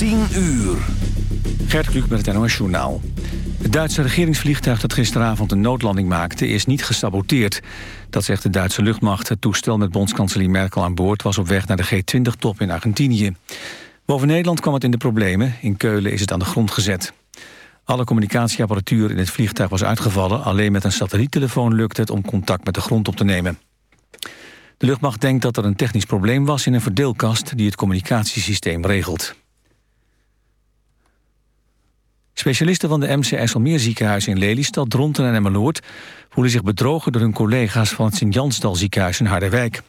10 uur. Gert Kluk met het NOS Journaal. Het Duitse regeringsvliegtuig dat gisteravond een noodlanding maakte... is niet gesaboteerd. Dat zegt de Duitse luchtmacht. Het toestel met bondskanselier Merkel aan boord... was op weg naar de G20-top in Argentinië. Boven Nederland kwam het in de problemen. In Keulen is het aan de grond gezet. Alle communicatieapparatuur in het vliegtuig was uitgevallen. Alleen met een satelliettelefoon lukte het om contact met de grond op te nemen. De luchtmacht denkt dat er een technisch probleem was in een verdeelkast... die het communicatiesysteem regelt. Specialisten van de MC IJsselmeer ziekenhuis in Lelystad, Dronten en Emmeloord... voelen zich bedrogen door hun collega's van het Sint-Jansdal ziekenhuis in Harderwijk.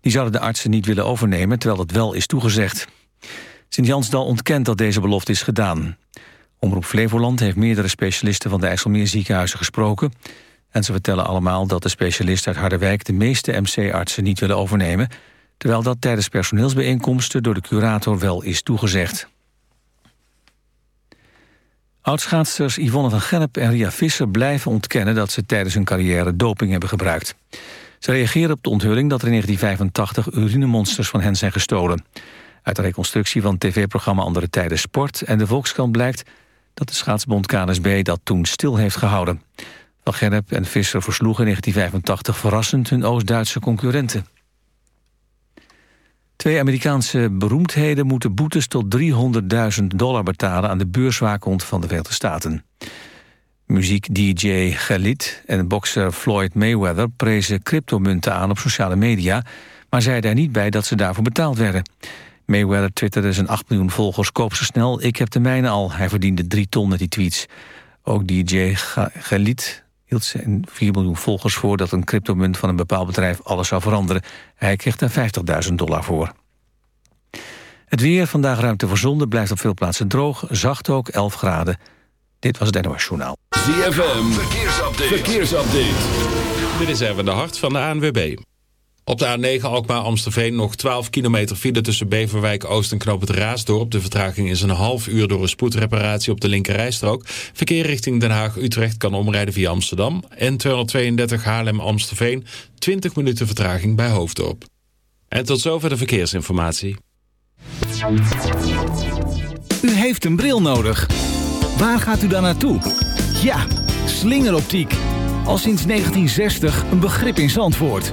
Die zouden de artsen niet willen overnemen, terwijl dat wel is toegezegd. Sint-Jansdal ontkent dat deze belofte is gedaan. Omroep Flevoland heeft meerdere specialisten van de IJsselmeer ziekenhuizen gesproken... en ze vertellen allemaal dat de specialisten uit Harderwijk... de meeste MC-artsen niet willen overnemen... terwijl dat tijdens personeelsbijeenkomsten door de curator wel is toegezegd. Oudschaatsers Yvonne van Gennep en Ria Visser blijven ontkennen... dat ze tijdens hun carrière doping hebben gebruikt. Ze reageren op de onthulling dat er in 1985 urinemonsters van hen zijn gestolen. Uit de reconstructie van tv-programma Andere Tijden Sport en de Volkskrant blijkt dat de schaatsbond KNSB dat toen stil heeft gehouden. Van Gennep en Visser versloegen in 1985 verrassend hun Oost-Duitse concurrenten. Twee Amerikaanse beroemdheden moeten boetes tot 300.000 dollar betalen aan de beurswaakhond van de Verenigde Staten. Muziek-dj Khalid en bokser Floyd Mayweather prezen cryptomunten aan op sociale media, maar zeiden er niet bij dat ze daarvoor betaald werden. Mayweather twitterde zijn 8 miljoen volgers koop ze snel, ik heb de mijne al. Hij verdiende 3 ton met die tweets. Ook DJ Khalid hield zijn 4 miljoen volgers voor dat een cryptomunt van een bepaald bedrijf alles zou veranderen. Hij kreeg daar 50.000 dollar voor. Het weer, vandaag ruimte voor zon, blijft op veel plaatsen droog. Zacht ook, 11 graden. Dit was het NOS Journaal. ZFM, verkeersupdate. verkeersupdate. Dit is even de hart van de ANWB. Op de A9 Alkmaar-Amsterveen nog 12 kilometer file tussen Beverwijk Oost en Knoop het Raasdorp. De vertraging is een half uur door een spoedreparatie op de linkerrijstrook. Verkeer richting Den Haag-Utrecht kan omrijden via Amsterdam. En 232 Haarlem-Amsterveen, 20 minuten vertraging bij Hoofddorp. En tot zover de verkeersinformatie. U heeft een bril nodig. Waar gaat u dan naartoe? Ja, slingeroptiek. Al sinds 1960 een begrip in Zandvoort.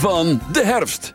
Van de herfst.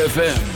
ZFM.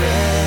yeah.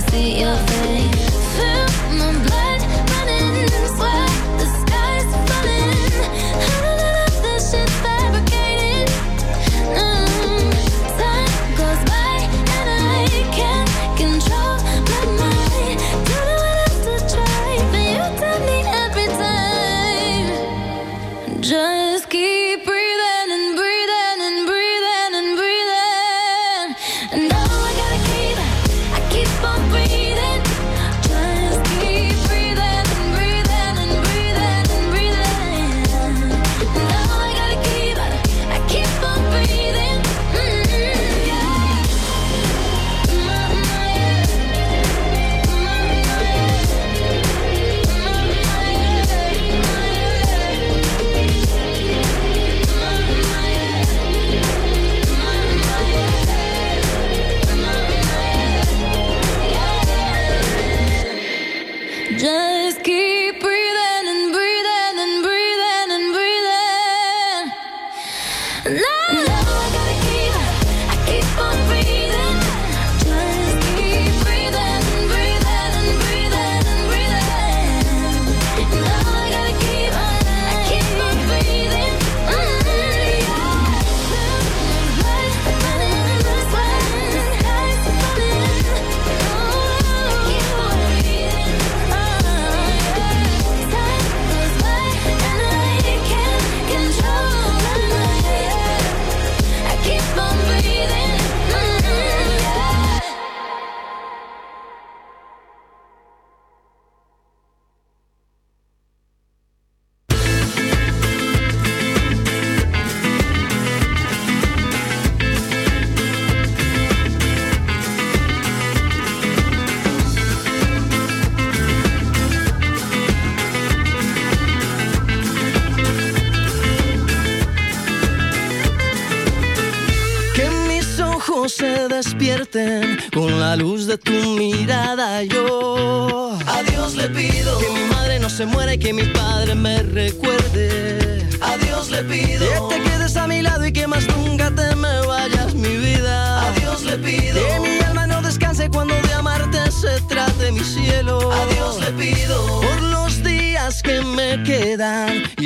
see your face.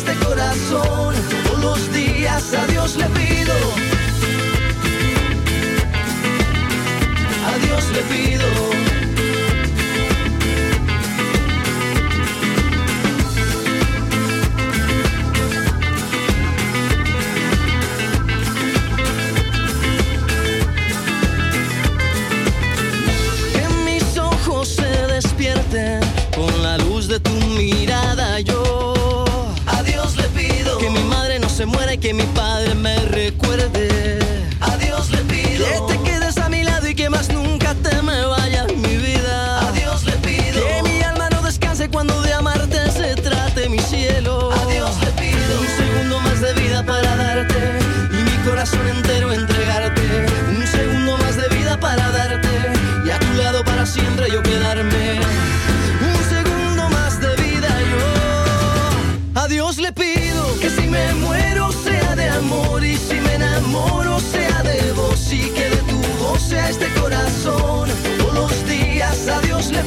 este corazón. Todos los días a Dios le pido.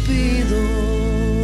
Pido.